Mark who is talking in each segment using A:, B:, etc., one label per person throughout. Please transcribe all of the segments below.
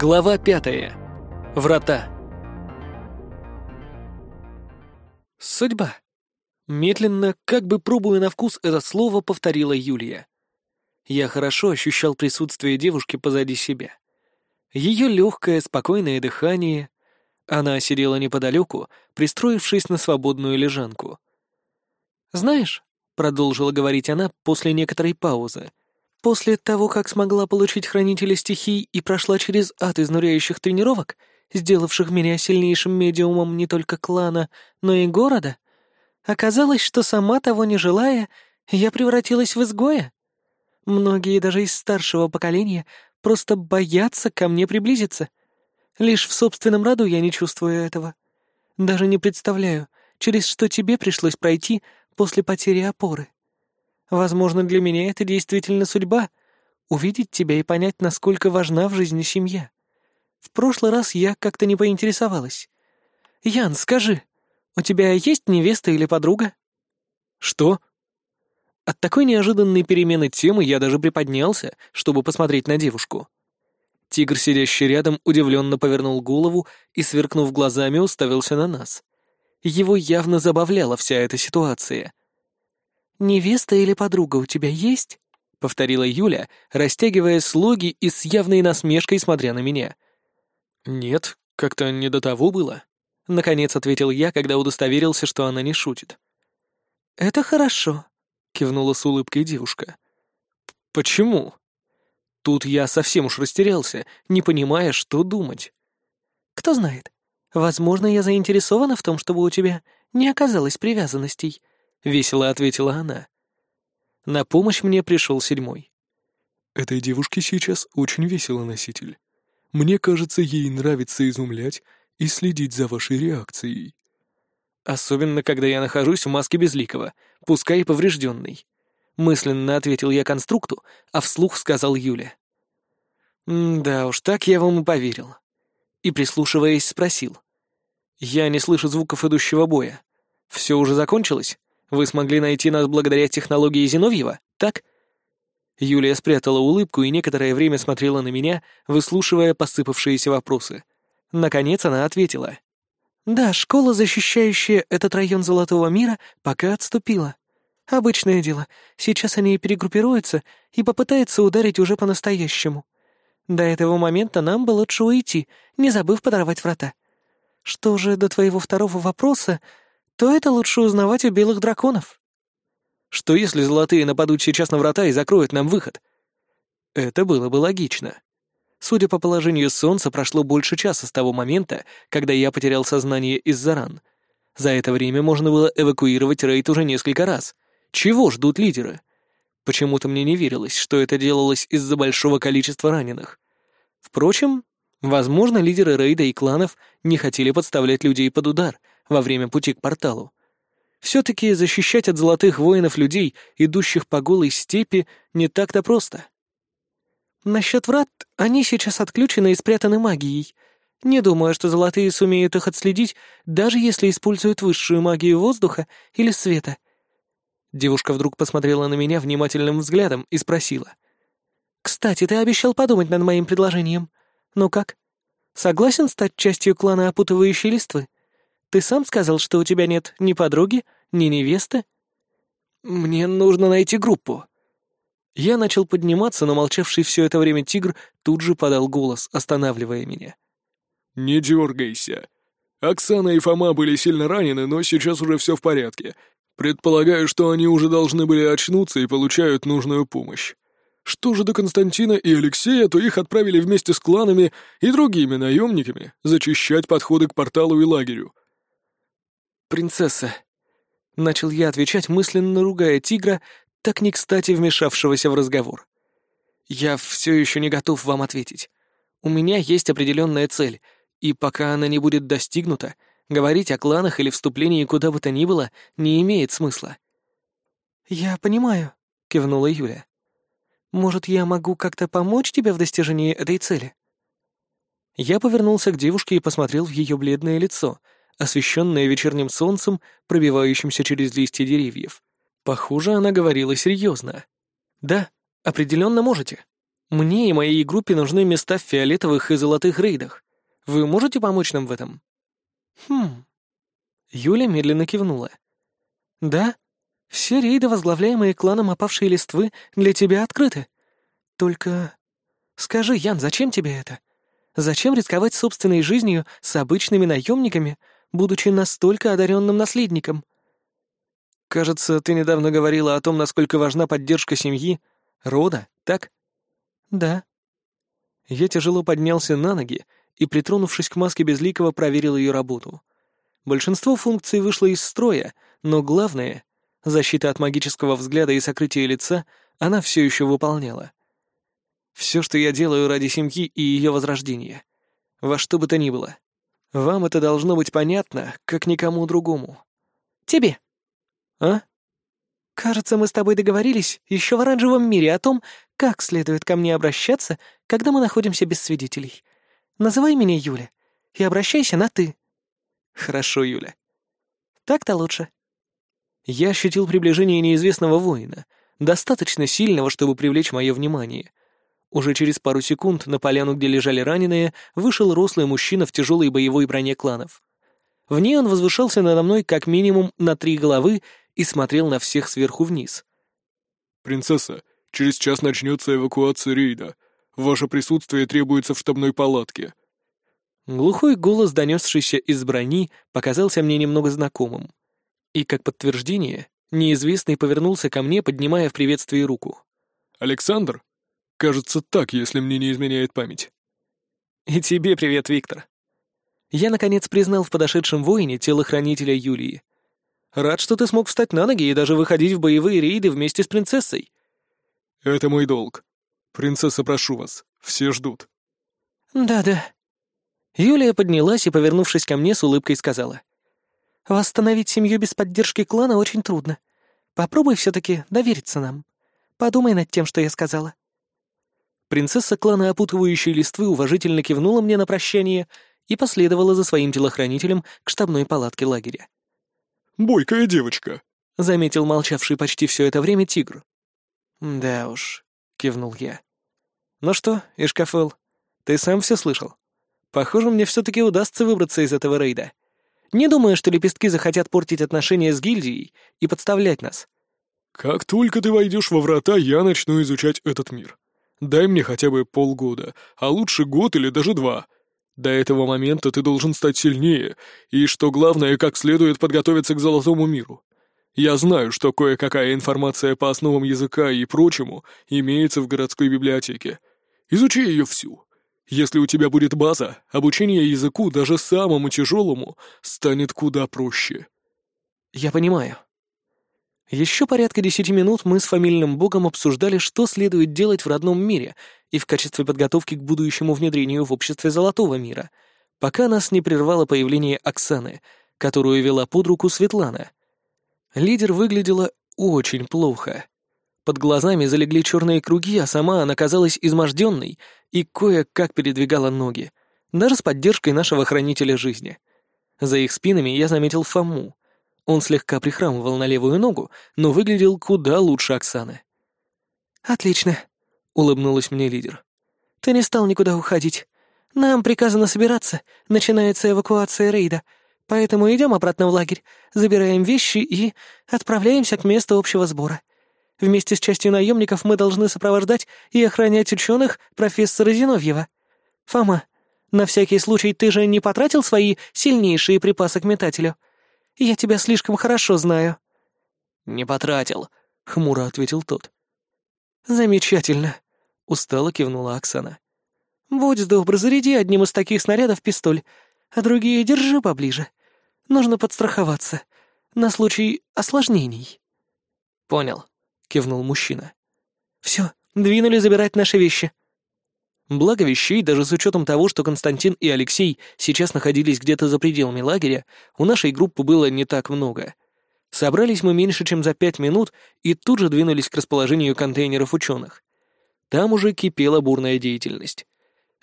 A: Глава пятая. Врата. Судьба. Медленно, как бы пробуя на вкус это слово, повторила Юлия. Я хорошо ощущал присутствие девушки позади себя. Ее легкое, спокойное дыхание. Она сидела неподалеку, пристроившись на свободную лежанку. «Знаешь», — продолжила говорить она после некоторой паузы, После того, как смогла получить хранителя стихий и прошла через ад изнуряющих тренировок, сделавших меня сильнейшим медиумом не только клана, но и города, оказалось, что сама того не желая, я превратилась в изгоя. Многие даже из старшего поколения просто боятся ко мне приблизиться. Лишь в собственном роду я не чувствую этого. Даже не представляю, через что тебе пришлось пройти после потери опоры. Возможно, для меня это действительно судьба — увидеть тебя и понять, насколько важна в жизни семья. В прошлый раз я как-то не поинтересовалась. Ян, скажи, у тебя есть невеста или подруга? Что? От такой неожиданной перемены темы я даже приподнялся, чтобы посмотреть на девушку. Тигр, сидящий рядом, удивленно повернул голову и, сверкнув глазами, уставился на нас. Его явно забавляла вся эта ситуация. «Невеста или подруга у тебя есть?» — повторила Юля, растягивая слоги и с явной насмешкой смотря на меня. «Нет, как-то не до того было», — наконец ответил я, когда удостоверился, что она не шутит. «Это хорошо», — кивнула с улыбкой девушка. «Почему?» Тут я совсем уж растерялся, не понимая, что думать. «Кто знает. Возможно, я заинтересована в том, чтобы у тебя не оказалось привязанностей», — весело ответила она. На помощь мне пришел седьмой.
B: «Этой девушке сейчас очень весело, носитель. Мне кажется, ей нравится изумлять и следить за вашей реакцией».
A: «Особенно, когда я нахожусь в маске Безликого, пускай и поврежденный», — мысленно ответил я конструкту, а вслух сказал Юля. «Да уж, так я вам и поверил». И, прислушиваясь, спросил. «Я не слышу звуков идущего боя. Все уже закончилось?» Вы смогли найти нас благодаря технологии Зиновьева, так?» Юлия спрятала улыбку и некоторое время смотрела на меня, выслушивая посыпавшиеся вопросы. Наконец она ответила. «Да, школа, защищающая этот район Золотого мира, пока отступила. Обычное дело. Сейчас они перегруппируются и попытаются ударить уже по-настоящему. До этого момента нам бы лучше уйти, не забыв подорвать врата. Что же до твоего второго вопроса, то это лучше узнавать у белых драконов. Что если золотые нападут сейчас на врата и закроют нам выход? Это было бы логично. Судя по положению солнца, прошло больше часа с того момента, когда я потерял сознание из-за ран. За это время можно было эвакуировать рейд уже несколько раз. Чего ждут лидеры? Почему-то мне не верилось, что это делалось из-за большого количества раненых. Впрочем, возможно, лидеры рейда и кланов не хотели подставлять людей под удар, во время пути к порталу. Все-таки защищать от золотых воинов людей, идущих по голой степи, не так-то просто. Насчет врат, они сейчас отключены и спрятаны магией. Не думаю, что золотые сумеют их отследить, даже если используют высшую магию воздуха или света. Девушка вдруг посмотрела на меня внимательным взглядом и спросила. «Кстати, ты обещал подумать над моим предложением. Ну как? Согласен стать частью клана опутывающей листвы?» Ты сам сказал, что у тебя нет ни подруги, ни невесты?» «Мне нужно найти группу». Я начал подниматься, но молчавший все это время тигр тут же подал голос, останавливая меня.
B: «Не дергайся. Оксана и Фома были сильно ранены, но сейчас уже все в порядке. Предполагаю, что они уже должны были очнуться и получают нужную помощь. Что же до Константина и Алексея, то их отправили вместе с кланами и другими наемниками зачищать подходы к порталу и лагерю
A: принцесса!» Начал я отвечать, мысленно ругая тигра, так не кстати вмешавшегося в разговор. «Я все еще не готов вам ответить. У меня есть определенная цель, и пока она не будет достигнута, говорить о кланах или вступлении куда бы то ни было не имеет смысла». «Я понимаю», — кивнула Юля. «Может, я могу как-то помочь тебе в достижении этой цели?» Я повернулся к девушке и посмотрел в ее бледное лицо — освещенная вечерним солнцем, пробивающимся через листья деревьев. Похоже, она говорила серьезно. «Да, определенно можете. Мне и моей группе нужны места в фиолетовых и золотых рейдах. Вы можете помочь нам в этом?» «Хм...» Юля медленно кивнула. «Да, все рейды, возглавляемые кланом опавшей листвы, для тебя открыты. Только... Скажи, Ян, зачем тебе это? Зачем рисковать собственной жизнью с обычными наемниками, будучи настолько одаренным наследником?» «Кажется, ты недавно говорила о том, насколько важна поддержка семьи, рода, так?» «Да». Я тяжело поднялся на ноги и, притронувшись к маске Безликого, проверил ее работу. Большинство функций вышло из строя, но главное — защита от магического взгляда и сокрытие лица — она все еще выполняла. Все, что я делаю ради семьи и ее возрождения. Во что бы то ни было. Вам это должно быть понятно, как никому другому. Тебе. А? Кажется, мы с тобой договорились еще в оранжевом мире о том, как следует ко мне обращаться, когда мы находимся без свидетелей. Называй меня Юля и обращайся на «ты». Хорошо, Юля. Так-то лучше. Я ощутил приближение неизвестного воина, достаточно сильного, чтобы привлечь мое внимание. Уже через пару секунд на поляну, где лежали раненые, вышел рослый мужчина в тяжелой боевой броне кланов. В ней он возвышался надо мной как минимум на три головы и смотрел на всех сверху вниз.
B: «Принцесса, через час начнется эвакуация рейда. Ваше присутствие требуется в штабной палатке».
A: Глухой голос, донесшийся из брони, показался мне немного знакомым. И, как подтверждение, неизвестный повернулся ко мне, поднимая в приветствии руку.
B: «Александр? Кажется, так, если мне не изменяет память».
A: «И тебе привет, Виктор». Я, наконец, признал в подошедшем воине телохранителя Юлии. Рад, что ты смог встать на ноги и даже выходить в боевые рейды вместе с принцессой».
B: «Это мой долг. Принцесса, прошу вас, все ждут».
A: «Да-да». Юлия поднялась и, повернувшись ко мне, с улыбкой сказала. «Восстановить семью без поддержки клана очень трудно. Попробуй все-таки довериться нам. Подумай над тем, что я сказала». Принцесса клана опутывающей листвы уважительно кивнула мне на прощание и последовала за своим телохранителем к штабной палатке лагеря.
B: Бойкая девочка», —
A: заметил молчавший почти все это время тигр. «Да уж», — кивнул я. «Ну что, Ишкафел, ты сам все слышал? Похоже, мне все-таки удастся выбраться из этого рейда. Не думаю, что лепестки захотят портить отношения с гильдией и подставлять нас».
B: «Как только ты войдешь во врата, я начну изучать этот мир. Дай мне хотя бы полгода, а лучше год или даже два. До этого момента ты должен стать сильнее, и, что главное, как следует подготовиться к золотому миру. Я знаю, что кое-какая информация по основам языка и прочему имеется в городской библиотеке. Изучи ее всю. Если у тебя будет база, обучение языку, даже самому тяжелому, станет куда проще.
A: Я понимаю. Еще порядка десяти минут мы с фамильным богом обсуждали, что следует делать в родном мире и в качестве подготовки к будущему внедрению в обществе Золотого мира, пока нас не прервало появление Оксаны, которую вела под руку Светлана. Лидер выглядела очень плохо. Под глазами залегли черные круги, а сама она казалась изможденной и кое-как передвигала ноги, даже с поддержкой нашего хранителя жизни. За их спинами я заметил Фому — он слегка прихрамывал на левую ногу, но выглядел куда лучше Оксаны. «Отлично», — улыбнулась мне лидер. «Ты не стал никуда уходить. Нам приказано собираться, начинается эвакуация рейда, поэтому идем обратно в лагерь, забираем вещи и отправляемся к месту общего сбора. Вместе с частью наемников мы должны сопровождать и охранять ученых профессора Зиновьева. Фома, на всякий случай ты же не потратил свои сильнейшие припасы к метателю?» Я тебя слишком хорошо знаю». «Не потратил», — хмуро ответил тот. «Замечательно», — устало кивнула Оксана. «Будь добр, заряди одним из таких снарядов пистоль, а другие держи поближе. Нужно подстраховаться, на случай осложнений». «Понял», — кивнул мужчина. «Все, двинули забирать наши вещи». Благо вещей, даже с учетом того, что Константин и Алексей сейчас находились где-то за пределами лагеря, у нашей группы было не так много. Собрались мы меньше, чем за пять минут, и тут же двинулись к расположению контейнеров ученых. Там уже кипела бурная деятельность.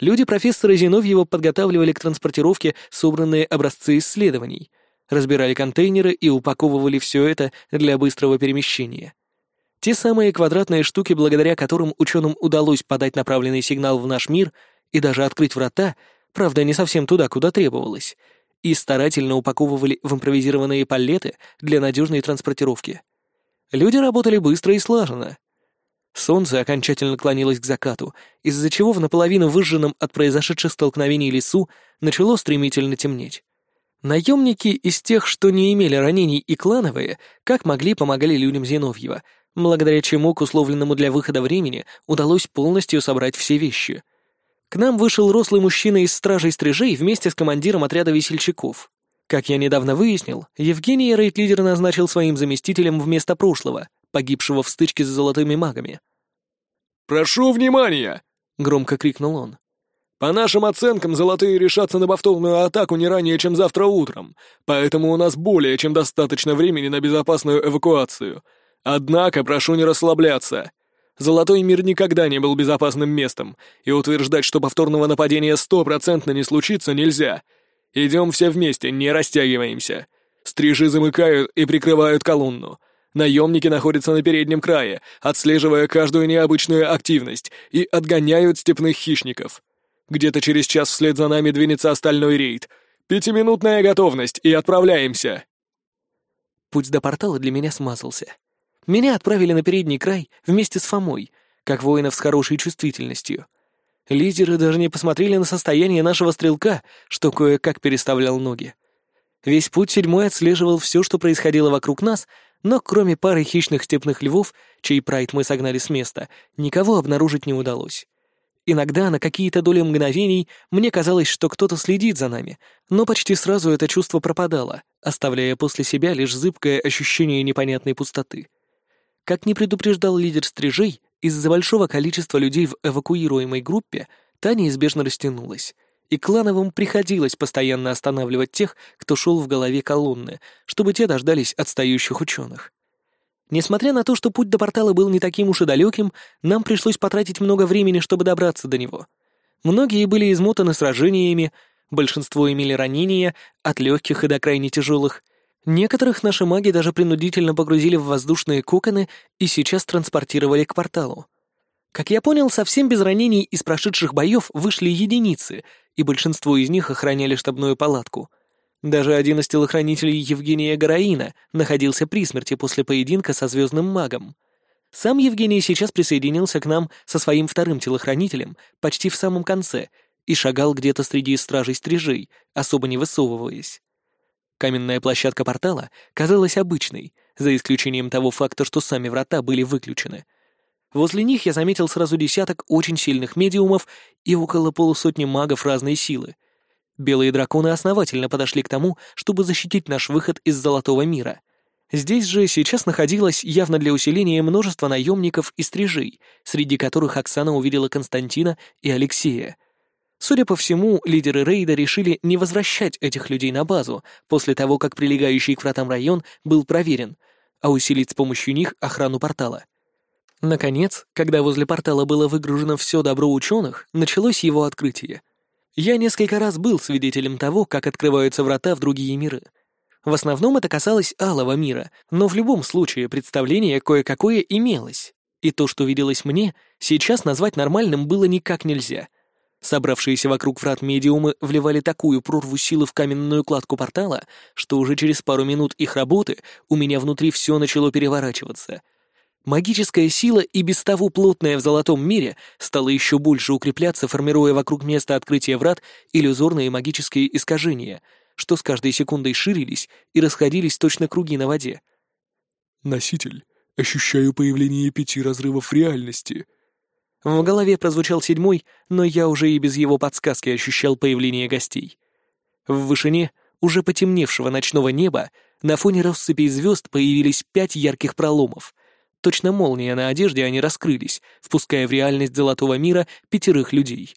A: Люди профессора Зиновьева подготавливали к транспортировке собранные образцы исследований, разбирали контейнеры и упаковывали все это для быстрого перемещения. Те самые квадратные штуки, благодаря которым ученым удалось подать направленный сигнал в наш мир и даже открыть врата, правда, не совсем туда, куда требовалось, и старательно упаковывали в импровизированные палеты для надежной транспортировки. Люди работали быстро и слаженно. Солнце окончательно клонилось к закату, из-за чего в наполовину выжженном от произошедших столкновений лесу начало стремительно темнеть. Наемники из тех, что не имели ранений и клановые, как могли помогали людям Зиновьева, благодаря чему к условленному для выхода времени удалось полностью собрать все вещи. К нам вышел рослый мужчина из стражей стрижей вместе с командиром отряда весельчаков. Как я недавно выяснил, Евгений рейд-лидер назначил своим заместителем вместо прошлого, погибшего в стычке с золотыми магами.
B: «Прошу внимания!» — громко крикнул он. «По нашим оценкам, золотые решатся на повторную атаку не ранее, чем завтра утром, поэтому у нас более чем достаточно времени на безопасную эвакуацию. Однако прошу не расслабляться. Золотой мир никогда не был безопасным местом, и утверждать, что повторного нападения стопроцентно не случится, нельзя. Идем все вместе, не растягиваемся. Стрижи замыкают и прикрывают колонну. Наемники находятся на переднем крае, отслеживая каждую необычную активность, и отгоняют степных хищников. Где-то через час вслед за нами двинется остальной рейд. Пятиминутная готовность, и отправляемся!»
A: Путь до портала для меня смазался. Меня отправили на передний край вместе с Фомой, как воинов с хорошей чувствительностью. Лидеры даже не посмотрели на состояние нашего стрелка, что кое-как переставлял ноги. Весь путь седьмой отслеживал все, что происходило вокруг нас, но кроме пары хищных степных львов, чей прайд мы согнали с места, никого обнаружить не удалось. Иногда на какие-то доли мгновений мне казалось, что кто-то следит за нами, но почти сразу это чувство пропадало, оставляя после себя лишь зыбкое ощущение непонятной пустоты. Как не предупреждал лидер стрижей, из-за большого количества людей в эвакуируемой группе та неизбежно растянулась, и клановым приходилось постоянно останавливать тех, кто шел в голове колонны, чтобы те дождались отстающих ученых. Несмотря на то, что путь до портала был не таким уж и далеким, нам пришлось потратить много времени, чтобы добраться до него. Многие были измотаны сражениями, большинство имели ранения, от легких и до крайне тяжелых. Некоторых наши маги даже принудительно погрузили в воздушные коконы и сейчас транспортировали к порталу. Как я понял, совсем без ранений из прошедших боев вышли единицы, и большинство из них охраняли штабную палатку. Даже один из телохранителей Евгения Гараина находился при смерти после поединка со звездным магом. Сам Евгений сейчас присоединился к нам со своим вторым телохранителем почти в самом конце и шагал где-то среди стражей-стрижей, особо не высовываясь. Каменная площадка портала казалась обычной, за исключением того факта, что сами врата были выключены — Возле них я заметил сразу десяток очень сильных медиумов и около полусотни магов разной силы. Белые драконы основательно подошли к тому, чтобы защитить наш выход из Золотого мира. Здесь же сейчас находилось явно для усиления множество наемников и стрижей, среди которых Оксана увидела Константина и Алексея. Судя по всему, лидеры рейда решили не возвращать этих людей на базу после того, как прилегающий к вратам район был проверен, а усилить с помощью них охрану портала. Наконец, когда возле портала было выгружено все добро ученых, началось его открытие. Я несколько раз был свидетелем того, как открываются врата в другие миры. В основном это касалось алого мира, но в любом случае представление кое-какое имелось. И то, что виделось мне, сейчас назвать нормальным было никак нельзя. Собравшиеся вокруг врат медиумы вливали такую прорву силы в каменную кладку портала, что уже через пару минут их работы у меня внутри все начало переворачиваться — Магическая сила, и без того плотная в золотом мире, стала еще больше укрепляться, формируя вокруг места открытия врат иллюзорные магические искажения, что с каждой секундой ширились и расходились точно круги на воде.
B: «Носитель, ощущаю появление пяти разрывов реальности».
A: В голове прозвучал седьмой, но я уже и без его подсказки ощущал появление гостей. В вышине уже потемневшего ночного неба на фоне россыпи звезд появились пять ярких проломов — Точно молния на одежде они раскрылись, впуская в реальность золотого мира пятерых людей.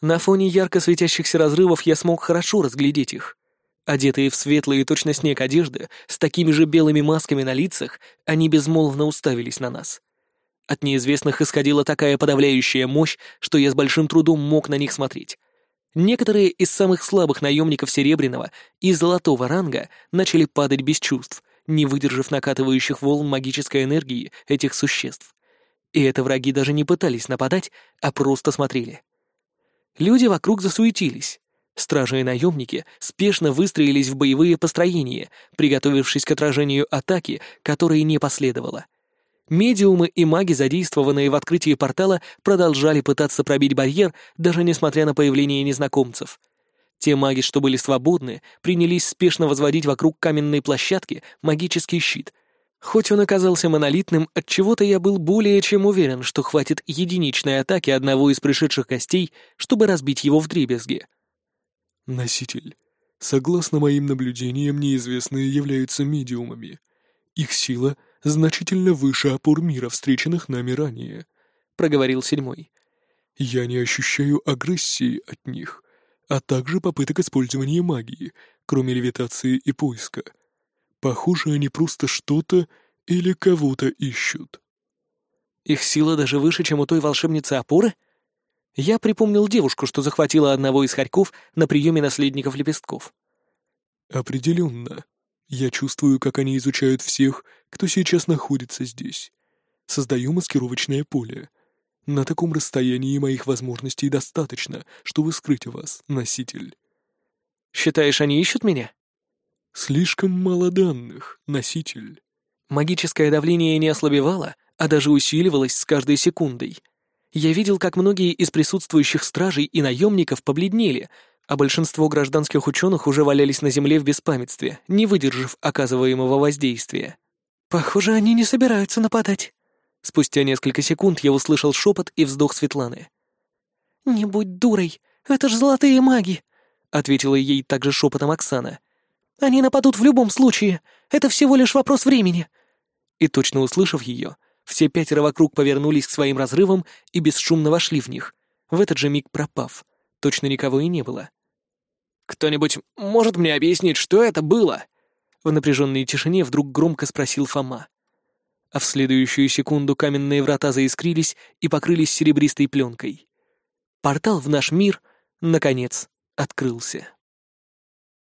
A: На фоне ярко светящихся разрывов я смог хорошо разглядеть их. Одетые в светлые точно снег одежды, с такими же белыми масками на лицах, они безмолвно уставились на нас. От неизвестных исходила такая подавляющая мощь, что я с большим трудом мог на них смотреть. Некоторые из самых слабых наемников Серебряного и Золотого ранга начали падать без чувств, не выдержав накатывающих волн магической энергии этих существ. И это враги даже не пытались нападать, а просто смотрели. Люди вокруг засуетились. Стражи и наемники спешно выстроились в боевые построения, приготовившись к отражению атаки, которой не последовало. Медиумы и маги, задействованные в открытии портала, продолжали пытаться пробить барьер, даже несмотря на появление незнакомцев. Те маги, что были свободны, принялись спешно возводить вокруг каменной площадки магический щит. Хоть он оказался монолитным, от чего то я был более чем уверен, что хватит единичной атаки одного из пришедших гостей, чтобы разбить его в дребезги.
B: Носитель. Согласно моим наблюдениям, неизвестные являются медиумами. Их сила — значительно выше опор мира, встреченных нами ранее», — проговорил седьмой. «Я не ощущаю агрессии от них, а также попыток использования магии, кроме левитации и поиска. Похоже, они просто что-то или кого-то ищут».
A: «Их сила даже выше, чем у той волшебницы опоры?» Я припомнил девушку, что захватила одного из хорьков на приеме наследников лепестков.
B: «Определенно», я чувствую, как они изучают всех, кто сейчас находится здесь. Создаю маскировочное поле. На таком расстоянии моих возможностей достаточно, чтобы скрыть вас, носитель.
A: Считаешь, они ищут меня?
B: Слишком мало данных, носитель.
A: Магическое давление не ослабевало, а даже усиливалось с каждой секундой. Я видел, как многие из присутствующих стражей и наемников побледнели, а большинство гражданских ученых уже валялись на земле в беспамятстве, не выдержав оказываемого воздействия. «Похоже, они не собираются нападать». Спустя несколько секунд я услышал шепот и вздох Светланы. «Не будь дурой, это ж золотые маги», — ответила ей также шепотом Оксана. «Они нападут в любом случае, это всего лишь вопрос времени». И точно услышав ее, все пятеро вокруг повернулись к своим разрывам и бесшумно вошли в них, в этот же миг пропав. Точно никого и не было. «Кто-нибудь может мне объяснить, что это было?» В напряженной тишине вдруг громко спросил Фома. А в следующую секунду каменные врата заискрились и покрылись серебристой пленкой. Портал в наш мир, наконец, открылся.